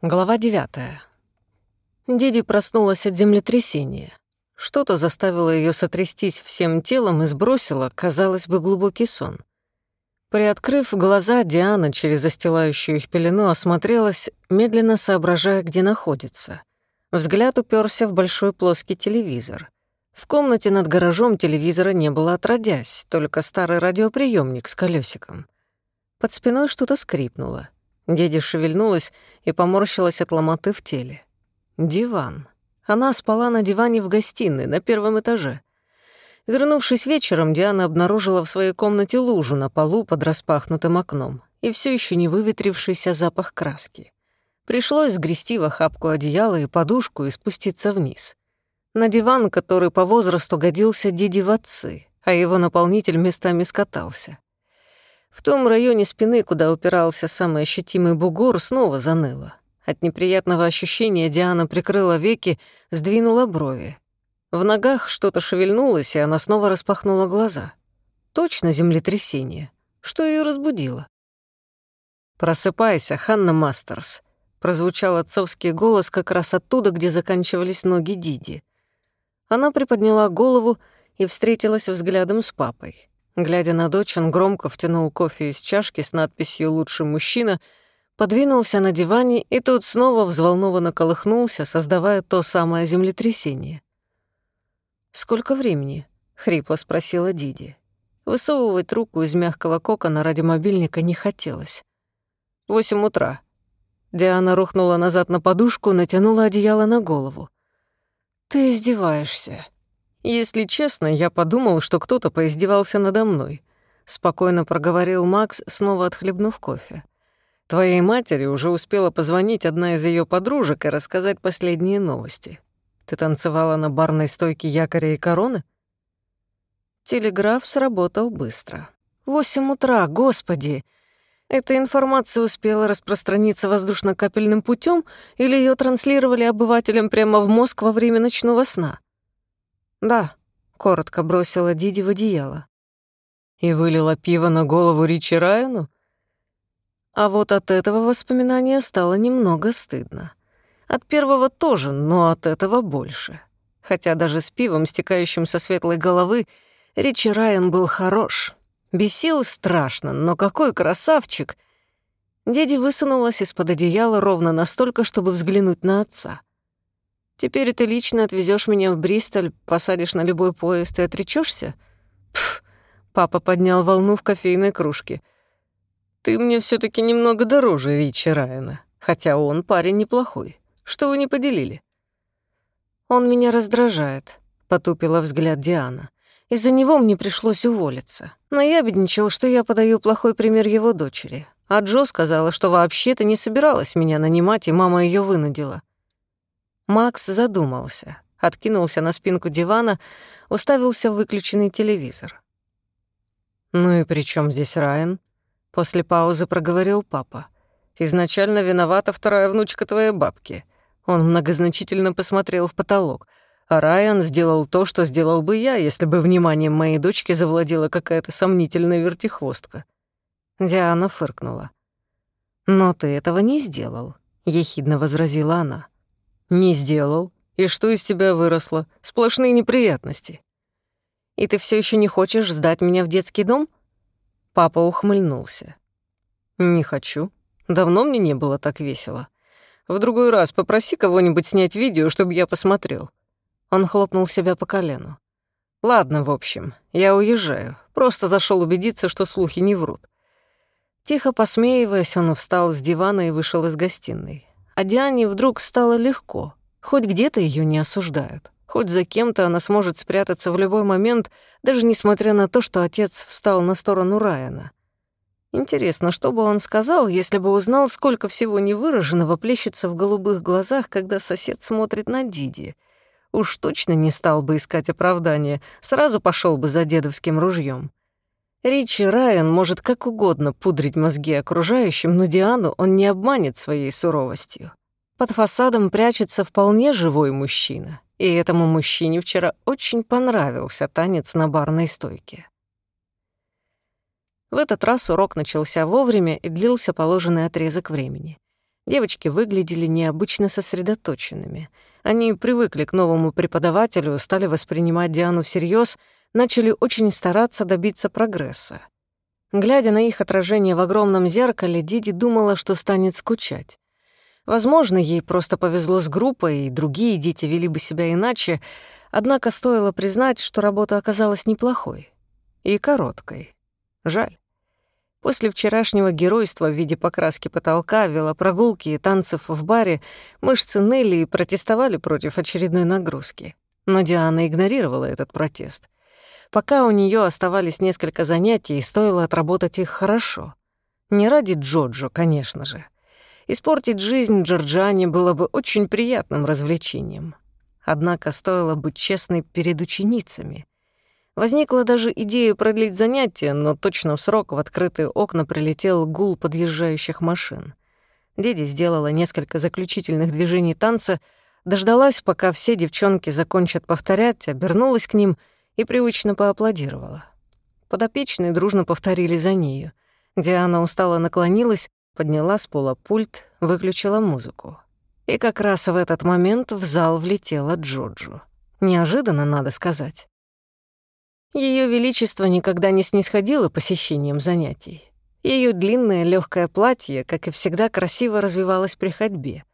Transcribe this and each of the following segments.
Глава девятая. Диди проснулась от землетрясения. Что-то заставило ее сотрястись всем телом и сбросило, казалось бы, глубокий сон. Приоткрыв глаза, Диана через застилающую их пелену осмотрелась, медленно соображая, где находится. Взгляд уперся в большой плоский телевизор. В комнате над гаражом телевизора не было отродясь, только старый радиоприемник с колесиком. Под спиной что-то скрипнуло — Дядя шевельнулась и поморщилась от ломоты в теле. Диван. Она спала на диване в гостиной, на первом этаже. Вернувшись вечером, Диана обнаружила в своей комнате лужу на полу под распахнутым окном и все еще не выветрившийся запах краски. Пришлось сгрести в охапку одеяла и подушку и спуститься вниз. На диван, который по возрасту годился Диди в отцы, а его наполнитель местами скатался. В том районе спины, куда упирался самый ощутимый бугор, снова заныло. От неприятного ощущения Диана прикрыла веки, сдвинула брови. В ногах что-то шевельнулось, и она снова распахнула глаза. Точно землетрясение. Что ее разбудило? «Просыпайся, Ханна Мастерс», — прозвучал отцовский голос как раз оттуда, где заканчивались ноги Диди. Она приподняла голову и встретилась взглядом с папой. Глядя на дочь, он громко втянул кофе из чашки с надписью «Лучший мужчина», подвинулся на диване и тут снова взволнованно колыхнулся, создавая то самое землетрясение. «Сколько времени?» — хрипло спросила Диди. Высовывать руку из мягкого кокона ради мобильника не хотелось. «Восемь утра». Диана рухнула назад на подушку, натянула одеяло на голову. «Ты издеваешься», если честно, я подумал, что кто-то поиздевался надо мной. Спокойно проговорил Макс, снова отхлебнув кофе. Твоей матери уже успела позвонить одна из ее подружек и рассказать последние новости. Ты танцевала на барной стойке якоря и короны? Телеграф сработал быстро. Восемь утра, господи! Эта информация успела распространиться воздушно-капельным путем или ее транслировали обывателям прямо в мозг во время ночного сна? «Да», — коротко бросила Диди в одеяло. «И вылила пиво на голову Ричи Райану?» А вот от этого воспоминания стало немного стыдно. От первого тоже, но от этого больше. Хотя даже с пивом, стекающим со светлой головы, Ричи Райан был хорош. Бесил страшно, но какой красавчик! Диди высунулась из-под одеяла ровно настолько, чтобы взглянуть на отца. Теперь ты лично отвезешь меня в Бристоль, посадишь на любой поезд и отречешься? Пф, папа поднял волну в кофейной кружке. Ты мне все таки немного дороже Ричи Райана, хотя он парень неплохой. Что вы не поделили? Он меня раздражает, потупила взгляд Диана. Из-за него мне пришлось уволиться. Но я бедничал, что я подаю плохой пример его дочери. А Джо сказала, что вообще-то не собиралась меня нанимать, и мама ее вынудила. Макс задумался, откинулся на спинку дивана, уставился в выключенный телевизор. «Ну и при чем здесь Райан?» После паузы проговорил папа. «Изначально виновата вторая внучка твоей бабки». Он многозначительно посмотрел в потолок. А Райан сделал то, что сделал бы я, если бы вниманием моей дочки завладела какая-то сомнительная вертихвостка. Диана фыркнула. «Но ты этого не сделал», — ехидно возразила она. «Не сделал. И что из тебя выросло? Сплошные неприятности». «И ты все еще не хочешь сдать меня в детский дом?» Папа ухмыльнулся. «Не хочу. Давно мне не было так весело. В другой раз попроси кого-нибудь снять видео, чтобы я посмотрел». Он хлопнул себя по колену. «Ладно, в общем, я уезжаю. Просто зашел убедиться, что слухи не врут». Тихо посмеиваясь, он встал с дивана и вышел из гостиной а Диане вдруг стало легко. Хоть где-то ее не осуждают, хоть за кем-то она сможет спрятаться в любой момент, даже несмотря на то, что отец встал на сторону Райана. Интересно, что бы он сказал, если бы узнал, сколько всего невыраженного плещется в голубых глазах, когда сосед смотрит на Диди. Уж точно не стал бы искать оправдания, сразу пошел бы за дедовским ружьем. Ричи Райан может как угодно пудрить мозги окружающим, но Диану он не обманет своей суровостью. Под фасадом прячется вполне живой мужчина, и этому мужчине вчера очень понравился танец на барной стойке. В этот раз урок начался вовремя и длился положенный отрезок времени. Девочки выглядели необычно сосредоточенными. Они привыкли к новому преподавателю, стали воспринимать Диану всерьез, начали очень стараться добиться прогресса. Глядя на их отражение в огромном зеркале, Диди думала, что станет скучать. Возможно, ей просто повезло с группой, и другие дети вели бы себя иначе, однако стоило признать, что работа оказалась неплохой и короткой. Жаль. После вчерашнего геройства в виде покраски потолка, велопрогулки и танцев в баре мышцы ныли и протестовали против очередной нагрузки. Но Диана игнорировала этот протест. Пока у нее оставались несколько занятий, стоило отработать их хорошо. Не ради Джоджо, конечно же. Испортить жизнь Джорджане было бы очень приятным развлечением. Однако стоило быть честной перед ученицами. Возникла даже идея продлить занятия, но точно в срок в открытые окна прилетел гул подъезжающих машин. Деди сделала несколько заключительных движений танца, дождалась, пока все девчонки закончат повторять, обернулась к ним и привычно поаплодировала. Подопечные дружно повторили за нею. Диана устало наклонилась, подняла с пола пульт, выключила музыку. И как раз в этот момент в зал влетела Джоджо. Неожиданно, надо сказать. Ее величество никогда не снисходило посещением занятий. Ее длинное легкое платье, как и всегда, красиво развивалось при ходьбе.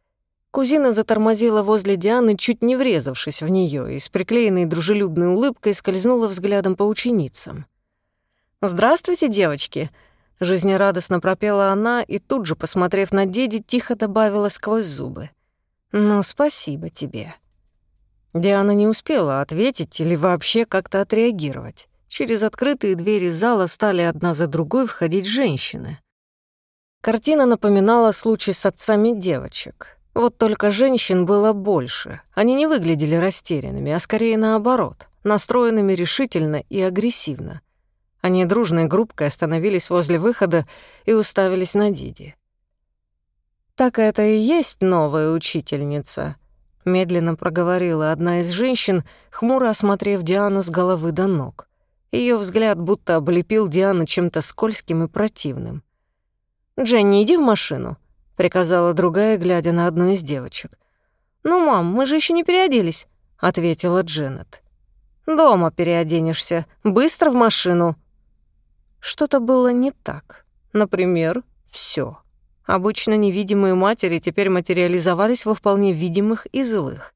Кузина затормозила возле Дианы, чуть не врезавшись в нее, и с приклеенной дружелюбной улыбкой скользнула взглядом по ученицам. «Здравствуйте, девочки!» — жизнерадостно пропела она и тут же, посмотрев на деди, тихо добавила сквозь зубы. «Ну, спасибо тебе». Диана не успела ответить или вообще как-то отреагировать. Через открытые двери зала стали одна за другой входить женщины. Картина напоминала случай с отцами девочек. Вот только женщин было больше. Они не выглядели растерянными, а скорее наоборот, настроенными решительно и агрессивно. Они дружной группкой остановились возле выхода и уставились на Диди. «Так это и есть новая учительница», медленно проговорила одна из женщин, хмуро осмотрев Диану с головы до ног. Ее взгляд будто облепил Диану чем-то скользким и противным. «Дженни, иди в машину», — приказала другая, глядя на одну из девочек. «Ну, мам, мы же еще не переоделись», — ответила Дженнет. «Дома переоденешься. Быстро в машину». Что-то было не так. Например, все. Обычно невидимые матери теперь материализовались во вполне видимых и злых.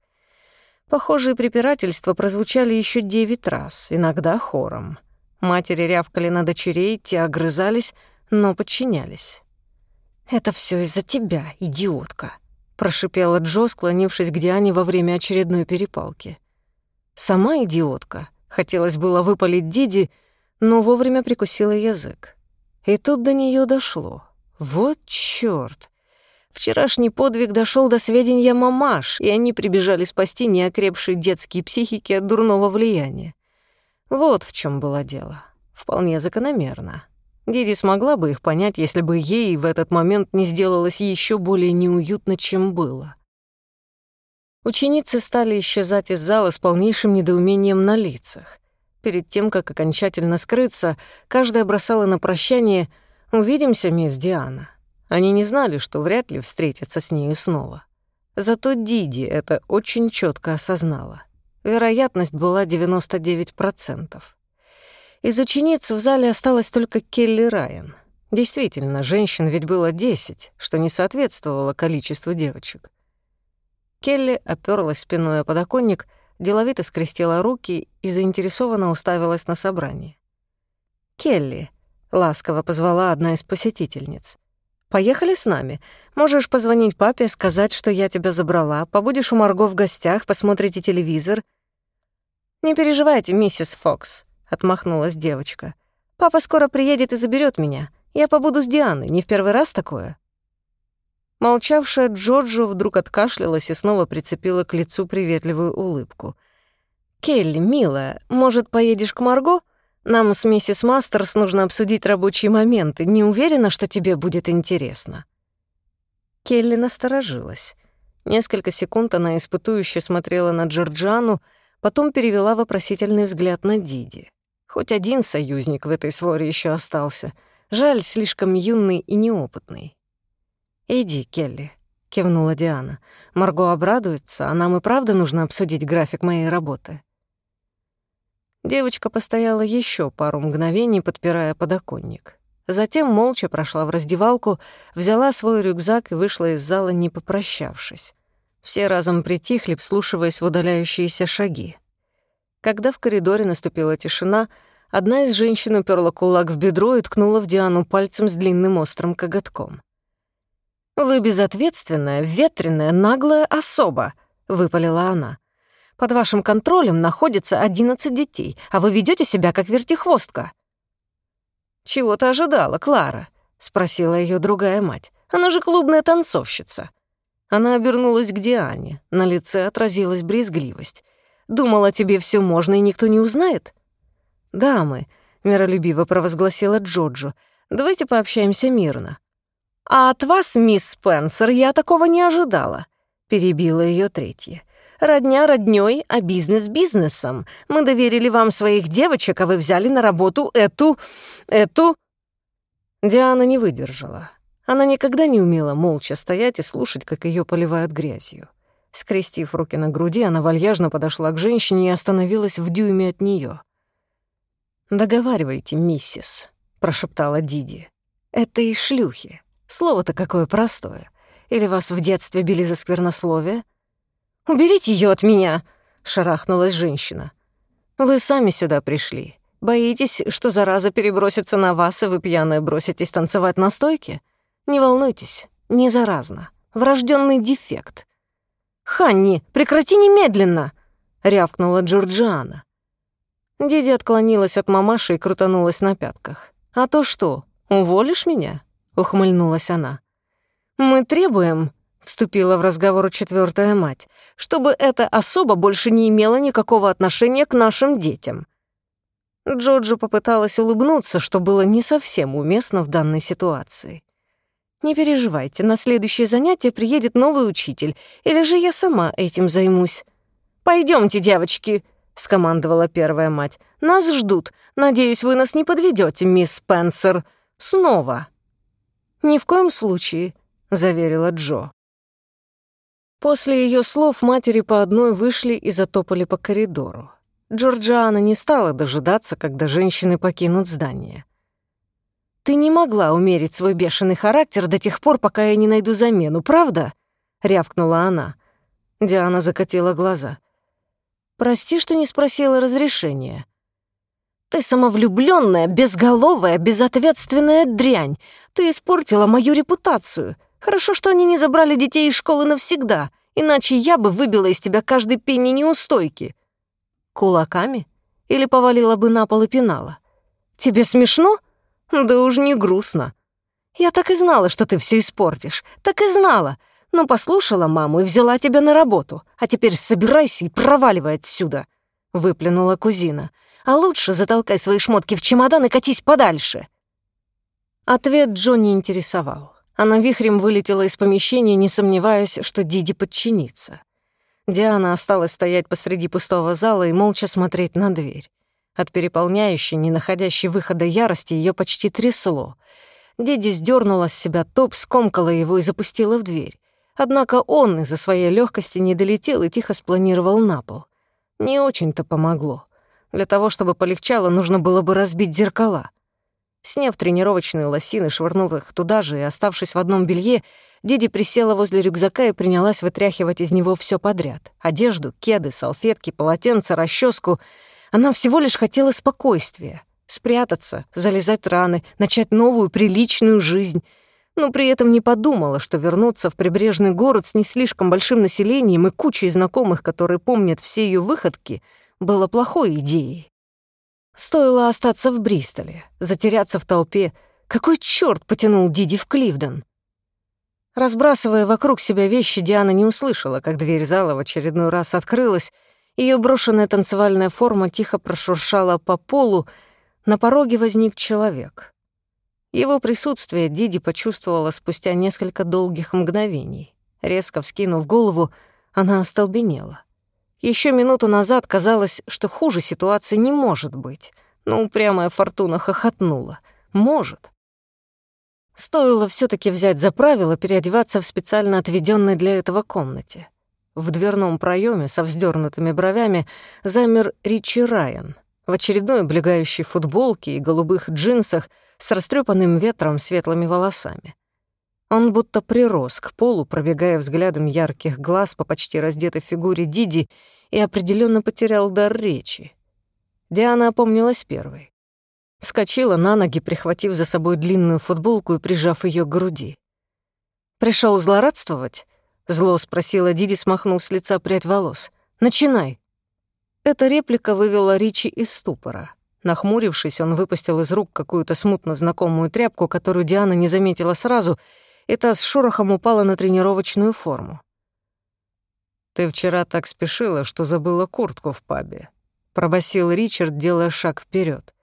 Похожие препирательства прозвучали еще девять раз, иногда хором. Матери рявкали на дочерей, те огрызались, но подчинялись. «Это все из-за тебя, идиотка», — прошипела Джо, склонившись к Диане во время очередной перепалки. «Сама идиотка», — хотелось было выпалить Диди, но вовремя прикусила язык. И тут до нее дошло. Вот чёрт! Вчерашний подвиг дошёл до сведения мамаш, и они прибежали спасти неокрепшие детские психики от дурного влияния. Вот в чём было дело. Вполне закономерно. Диди смогла бы их понять, если бы ей в этот момент не сделалось ещё более неуютно, чем было. Ученицы стали исчезать из зала с полнейшим недоумением на лицах. Перед тем, как окончательно скрыться, каждая бросала на прощание — «Увидимся, мисс Диана». Они не знали, что вряд ли встретятся с нею снова. Зато Диди это очень четко осознала. Вероятность была 99%. Из учениц в зале осталась только Келли Райан. Действительно, женщин ведь было 10, что не соответствовало количеству девочек. Келли оперлась спиной о подоконник, деловито скрестила руки и заинтересованно уставилась на собрание. «Келли», — ласково позвала одна из посетительниц. «Поехали с нами. Можешь позвонить папе, сказать, что я тебя забрала, побудешь у Марго в гостях, посмотрите телевизор». «Не переживайте, миссис Фокс», — отмахнулась девочка. «Папа скоро приедет и заберет меня. Я побуду с Дианой, не в первый раз такое». Молчавшая Джорджо вдруг откашлялась и снова прицепила к лицу приветливую улыбку. «Келли, милая, может, поедешь к Марго? Нам с миссис Мастерс нужно обсудить рабочие моменты. Не уверена, что тебе будет интересно». Келли насторожилась. Несколько секунд она испытующе смотрела на Джорджану, потом перевела вопросительный взгляд на Диди. Хоть один союзник в этой своре еще остался. Жаль, слишком юный и неопытный. «Иди, Келли», кивнула Диана. «Марго обрадуется, а нам и правда нужно обсудить график моей работы». Девочка постояла еще пару мгновений, подпирая подоконник. Затем молча прошла в раздевалку, взяла свой рюкзак и вышла из зала, не попрощавшись. Все разом притихли, вслушиваясь в удаляющиеся шаги. Когда в коридоре наступила тишина, одна из женщин уперла кулак в бедро и ткнула в Диану пальцем с длинным острым коготком. «Вы безответственная, ветреная, наглая особа», — выпалила она. «Под вашим контролем находится одиннадцать детей, а вы ведете себя как вертихвостка». «Чего ты ожидала, Клара?» — спросила ее другая мать. «Она же клубная танцовщица». Она обернулась к Диане. На лице отразилась брезгливость. «Думала, тебе все можно, и никто не узнает?» «Дамы», — миролюбиво провозгласила Джоджо, — «давайте пообщаемся мирно». «А от вас, мисс Спенсер, я такого не ожидала», — перебила ее третья. «Родня роднёй, а бизнес бизнесом. Мы доверили вам своих девочек, а вы взяли на работу эту... эту...» Диана не выдержала. Она никогда не умела молча стоять и слушать, как ее поливают грязью. Скрестив руки на груди, она вальяжно подошла к женщине и остановилась в дюйме от нее. «Договаривайте, миссис», — прошептала Диди. «Это и шлюхи. Слово-то какое простое. Или вас в детстве били за сквернословие?» «Уберите ее от меня!» — шарахнулась женщина. «Вы сами сюда пришли. Боитесь, что зараза перебросится на вас, и вы пьяные броситесь танцевать на стойке? Не волнуйтесь, не заразно. Врожденный дефект». «Ханни, прекрати немедленно!» — рявкнула Джорджиана. Диди отклонилась от мамаши и крутанулась на пятках. «А то что, уволишь меня?» — ухмыльнулась она. «Мы требуем», — вступила в разговор четвертая мать, «чтобы эта особа больше не имела никакого отношения к нашим детям». Джоджо попыталась улыбнуться, что было не совсем уместно в данной ситуации. «Не переживайте, на следующее занятие приедет новый учитель, или же я сама этим займусь». Пойдемте, девочки», — скомандовала первая мать. «Нас ждут. Надеюсь, вы нас не подведете, мисс Спенсер. Снова». «Ни в коем случае», — заверила Джо. После ее слов матери по одной вышли и затопали по коридору. Джорджиана не стала дожидаться, когда женщины покинут здание. «Ты не могла умерить свой бешеный характер до тех пор, пока я не найду замену, правда?» — рявкнула она. Диана закатила глаза. Прости, что не спросила разрешения. Ты самовлюбленная, безголовая, безответственная дрянь. Ты испортила мою репутацию. Хорошо, что они не забрали детей из школы навсегда, иначе я бы выбила из тебя каждый пенни неустойки. Кулаками? Или повалила бы на пол и пинала? Тебе смешно? Да уж не грустно. Я так и знала, что ты все испортишь. Так и знала. Ну, послушала маму и взяла тебя на работу. А теперь собирайся и проваливай отсюда», — выплюнула кузина. «А лучше затолкай свои шмотки в чемодан и катись подальше». Ответ Джо не интересовал. Она вихрем вылетела из помещения, не сомневаясь, что Диди подчинится. Диана осталась стоять посреди пустого зала и молча смотреть на дверь. От переполняющей, не находящей выхода ярости, ее почти трясло. Диди сдернула с себя топ, скомкала его и запустила в дверь. Однако он из-за своей легкости не долетел и тихо спланировал на пол. Не очень-то помогло. Для того, чтобы полегчало, нужно было бы разбить зеркала. Сняв тренировочные лосины, швырнув их туда же и оставшись в одном белье, Диди присела возле рюкзака и принялась вытряхивать из него все подряд. Одежду, кеды, салфетки, полотенце, расческу. Она всего лишь хотела спокойствия. Спрятаться, залезать раны, начать новую приличную жизнь — но при этом не подумала, что вернуться в прибрежный город с не слишком большим населением и кучей знакомых, которые помнят все ее выходки, было плохой идеей. Стоило остаться в Бристоле, затеряться в толпе. Какой чёрт потянул Диди в Кливден? Разбрасывая вокруг себя вещи, Диана не услышала, как дверь зала в очередной раз открылась, ее брошенная танцевальная форма тихо прошуршала по полу, на пороге возник человек. Его присутствие Диди почувствовала спустя несколько долгих мгновений. Резко вскинув голову, она остолбенела. Еще минуту назад казалось, что хуже ситуации не может быть, но упрямая фортуна хохотнула. Может. Стоило все таки взять за правило переодеваться в специально отведенной для этого комнате. В дверном проеме со вздернутыми бровями замер Ричи Райан в очередной облегающей футболке и голубых джинсах с растрепанным ветром светлыми волосами. Он будто прирос к полу, пробегая взглядом ярких глаз по почти раздетой фигуре Диди и определенно потерял дар речи. Диана опомнилась первой. Вскочила на ноги, прихватив за собой длинную футболку и прижав ее к груди. Пришел злорадствовать?» Зло спросила Диди, смахнув с лица прядь волос. «Начинай». Эта реплика вывела Ричи из ступора. Нахмурившись, он выпустил из рук какую-то смутно знакомую тряпку, которую Диана не заметила сразу, и та с шорохом упала на тренировочную форму. «Ты вчера так спешила, что забыла куртку в пабе», — пробасил Ричард, делая шаг вперед.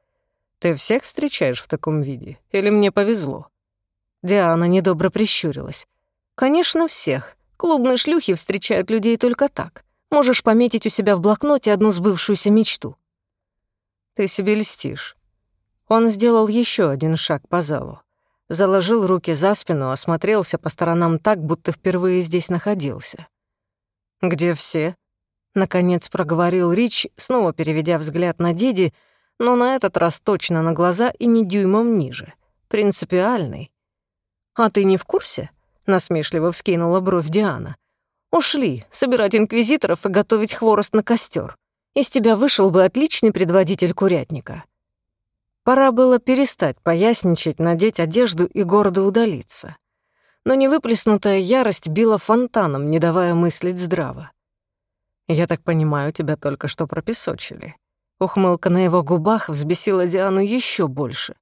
«Ты всех встречаешь в таком виде? Или мне повезло?» Диана недобро прищурилась. «Конечно, всех. Клубные шлюхи встречают людей только так. Можешь пометить у себя в блокноте одну сбывшуюся мечту. Ты себе льстишь. Он сделал еще один шаг по залу. Заложил руки за спину, осмотрелся по сторонам так, будто впервые здесь находился. «Где все?» Наконец проговорил Рич, снова переведя взгляд на Диди, но на этот раз точно на глаза и не дюймом ниже. Принципиальный. «А ты не в курсе?» — насмешливо вскинула бровь Диана. «Ушли собирать инквизиторов и готовить хворост на костер. Из тебя вышел бы отличный предводитель курятника». Пора было перестать поясничать, надеть одежду и гордо удалиться. Но невыплеснутая ярость била фонтаном, не давая мыслить здраво. «Я так понимаю, тебя только что пропесочили». Ухмылка на его губах взбесила Диану еще больше.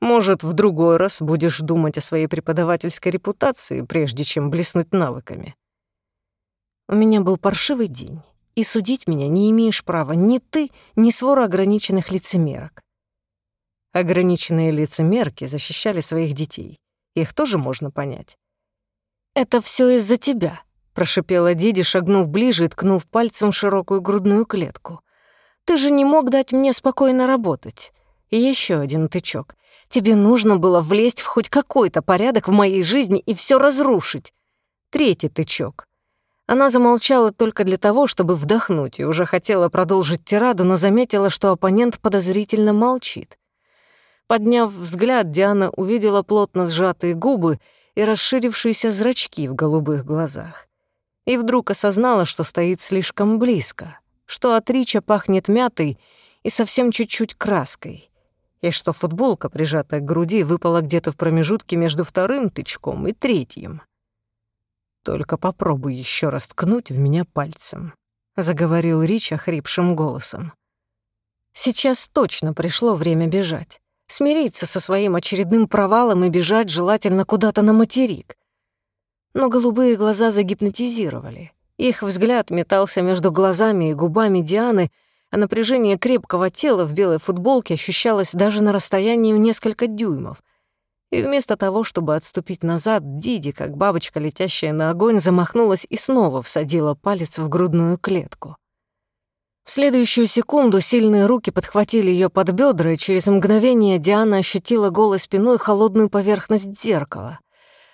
Может, в другой раз будешь думать о своей преподавательской репутации, прежде чем блеснуть навыками. У меня был паршивый день, и судить меня не имеешь права ни ты, ни свора ограниченных лицемерок. Ограниченные лицемерки защищали своих детей. Их тоже можно понять. «Это все из-за тебя», — прошипела Диди, шагнув ближе и ткнув пальцем в широкую грудную клетку. «Ты же не мог дать мне спокойно работать». И еще один тычок. Тебе нужно было влезть в хоть какой-то порядок в моей жизни и все разрушить. Третий тычок. Она замолчала только для того, чтобы вдохнуть, и уже хотела продолжить тираду, но заметила, что оппонент подозрительно молчит. Подняв взгляд, Диана увидела плотно сжатые губы и расширившиеся зрачки в голубых глазах. И вдруг осознала, что стоит слишком близко, что от Рича пахнет мятой и совсем чуть-чуть краской и что футболка, прижатая к груди, выпала где-то в промежутке между вторым тычком и третьим. «Только попробуй еще раз ткнуть в меня пальцем», — заговорил Рич охрипшим голосом. «Сейчас точно пришло время бежать. Смириться со своим очередным провалом и бежать желательно куда-то на материк. Но голубые глаза загипнотизировали. Их взгляд метался между глазами и губами Дианы — а напряжение крепкого тела в белой футболке ощущалось даже на расстоянии в несколько дюймов. И вместо того, чтобы отступить назад, Диди, как бабочка, летящая на огонь, замахнулась и снова всадила палец в грудную клетку. В следующую секунду сильные руки подхватили ее под бедра, и через мгновение Диана ощутила голой спиной холодную поверхность зеркала,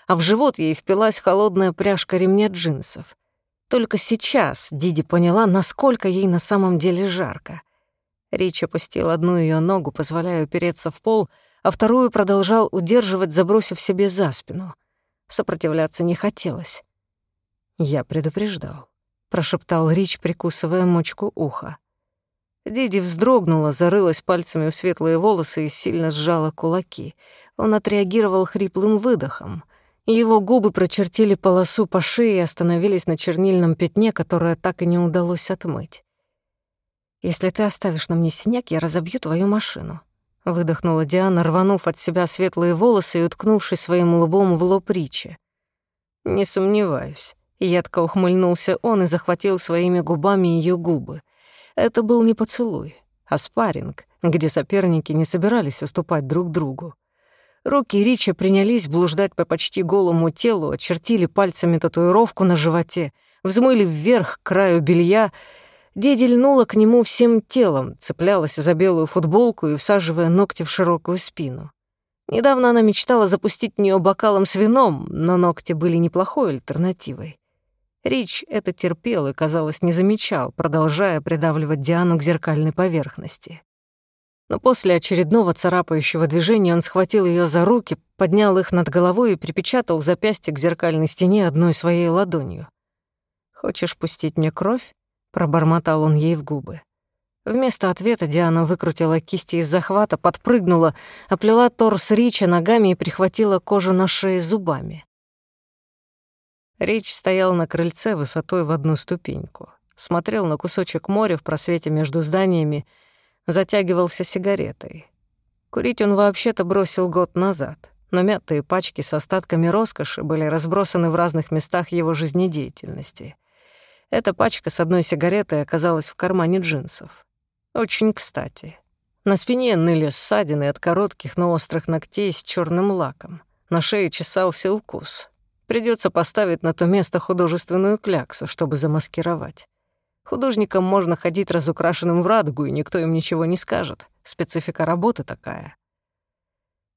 а в живот ей впилась холодная пряжка ремня джинсов. Только сейчас Диди поняла, насколько ей на самом деле жарко. Рич опустил одну ее ногу, позволяя упереться в пол, а вторую продолжал удерживать, забросив себе за спину. Сопротивляться не хотелось. «Я предупреждал», — прошептал Рич, прикусывая мочку уха. Диди вздрогнула, зарылась пальцами в светлые волосы и сильно сжала кулаки. Он отреагировал хриплым выдохом — его губы прочертили полосу по шее и остановились на чернильном пятне, которое так и не удалось отмыть. «Если ты оставишь на мне синяк, я разобью твою машину», — выдохнула Диана, рванув от себя светлые волосы и уткнувшись своим лбом в лоб Ричи. «Не сомневаюсь». Едко ухмыльнулся он и захватил своими губами ее губы. Это был не поцелуй, а спарринг, где соперники не собирались уступать друг другу. Руки Ричи принялись блуждать по почти голому телу, очертили пальцами татуировку на животе, взмыли вверх к краю белья. Деди льнула к нему всем телом, цеплялась за белую футболку и всаживая ногти в широкую спину. Недавно она мечтала запустить в нее бокалом с вином, но ногти были неплохой альтернативой. Рич это терпел и, казалось, не замечал, продолжая придавливать Диану к зеркальной поверхности. Но после очередного царапающего движения он схватил ее за руки, поднял их над головой и припечатал запястье к зеркальной стене одной своей ладонью. «Хочешь пустить мне кровь?» — пробормотал он ей в губы. Вместо ответа Диана выкрутила кисти из захвата, подпрыгнула, оплела торс Рича ногами и прихватила кожу на шее зубами. Рич стоял на крыльце высотой в одну ступеньку, смотрел на кусочек моря в просвете между зданиями, затягивался сигаретой. Курить он вообще-то бросил год назад, но мятые пачки с остатками роскоши были разбросаны в разных местах его жизнедеятельности. Эта пачка с одной сигаретой оказалась в кармане джинсов. Очень кстати. На спине ныли ссадины от коротких, но острых ногтей с черным лаком. На шее чесался укус. Придется поставить на то место художественную кляксу, чтобы замаскировать. Художникам можно ходить разукрашенным в радугу, и никто им ничего не скажет. Специфика работы такая.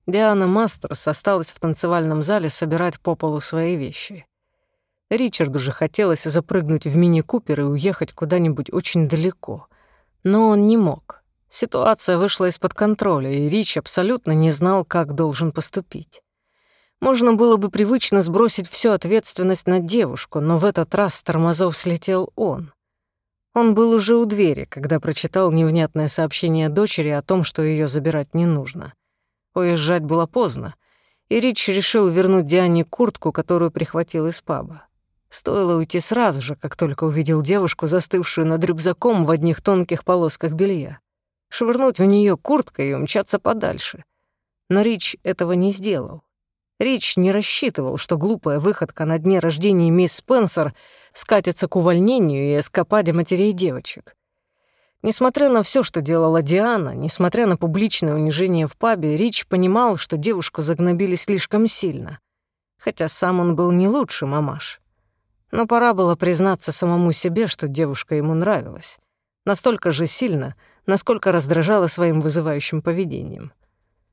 Диана Мастерс осталась в танцевальном зале собирать по полу свои вещи. Ричарду же хотелось запрыгнуть в мини-купер и уехать куда-нибудь очень далеко — но он не мог. Ситуация вышла из-под контроля, и Рич абсолютно не знал, как должен поступить. Можно было бы привычно сбросить всю ответственность на девушку, но в этот раз с тормозов слетел он. Он был уже у двери, когда прочитал невнятное сообщение дочери о том, что ее забирать не нужно. Уезжать было поздно, и Рич решил вернуть Диане куртку, которую прихватил из паба. Стоило уйти сразу же, как только увидел девушку, застывшую над рюкзаком в одних тонких полосках белья. Швырнуть в нее курткой и умчаться подальше. Но Рич этого не сделал. Рич не рассчитывал, что глупая выходка на дне рождения мисс Спенсер скатится к увольнению и эскападе матерей девочек. Несмотря на все, что делала Диана, несмотря на публичное унижение в пабе, Рич понимал, что девушку загнобили слишком сильно. Хотя сам он был не лучше мамаш. Но пора было признаться самому себе, что девушка ему нравилась. Настолько же сильно, насколько раздражала своим вызывающим поведением.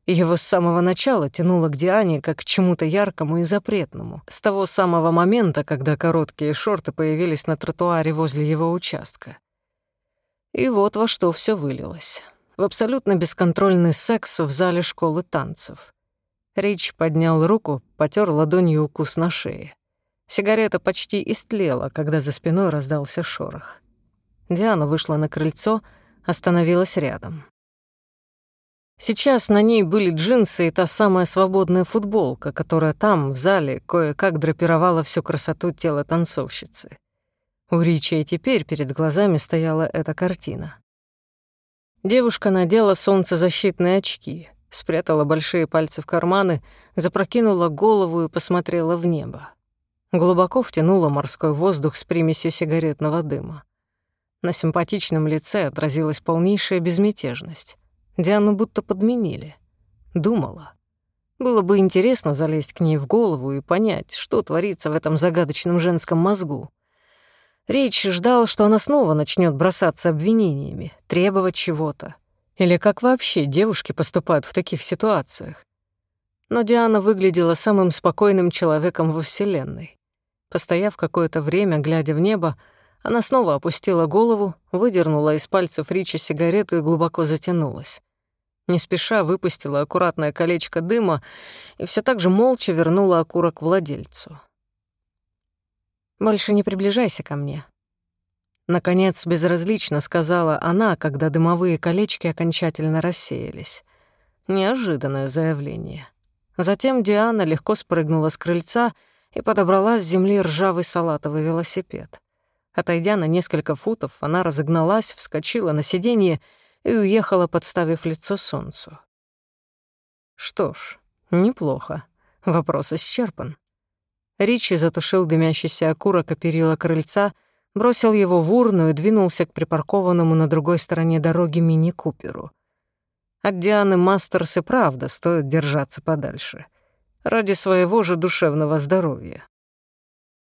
Его с самого начала тянуло к Диане как к чему-то яркому и запретному, с того самого момента, когда короткие шорты появились на тротуаре возле его участка. И вот во что все вылилось. В абсолютно бесконтрольный секс в зале школы танцев. Рич поднял руку, потер ладонью укус на шее. Сигарета почти истлела, когда за спиной раздался шорох. Диана вышла на крыльцо, остановилась рядом. Сейчас на ней были джинсы и та самая свободная футболка, которая там, в зале, кое-как драпировала всю красоту тела танцовщицы. У Ричи и теперь перед глазами стояла эта картина. Девушка надела солнцезащитные очки, спрятала большие пальцы в карманы, запрокинула голову и посмотрела в небо. Глубоко втянула морской воздух с примесью сигаретного дыма. На симпатичном лице отразилась полнейшая безмятежность. Диану будто подменили. Думала. Было бы интересно залезть к ней в голову и понять, что творится в этом загадочном женском мозгу. Речь ждал, что она снова начнет бросаться обвинениями, требовать чего-то. Или как вообще девушки поступают в таких ситуациях. Но Диана выглядела самым спокойным человеком во Вселенной. Постояв какое-то время, глядя в небо, она снова опустила голову, выдернула из пальцев Ричи сигарету и глубоко затянулась. Не спеша выпустила аккуратное колечко дыма и все так же молча вернула окурок владельцу. «Больше не приближайся ко мне», Наконец, безразлично сказала она, когда дымовые колечки окончательно рассеялись. Неожиданное заявление. Затем Диана легко спрыгнула с крыльца и подобрала с земли ржавый салатовый велосипед. Отойдя на несколько футов, она разогналась, вскочила на сиденье и уехала, подставив лицо солнцу. Что ж, неплохо. Вопрос исчерпан. Ричи затушил дымящийся окурок о перила крыльца, бросил его в урну и двинулся к припаркованному на другой стороне дороги мини-куперу. От Дианы Мастерс и правда стоит держаться подальше ради своего же душевного здоровья.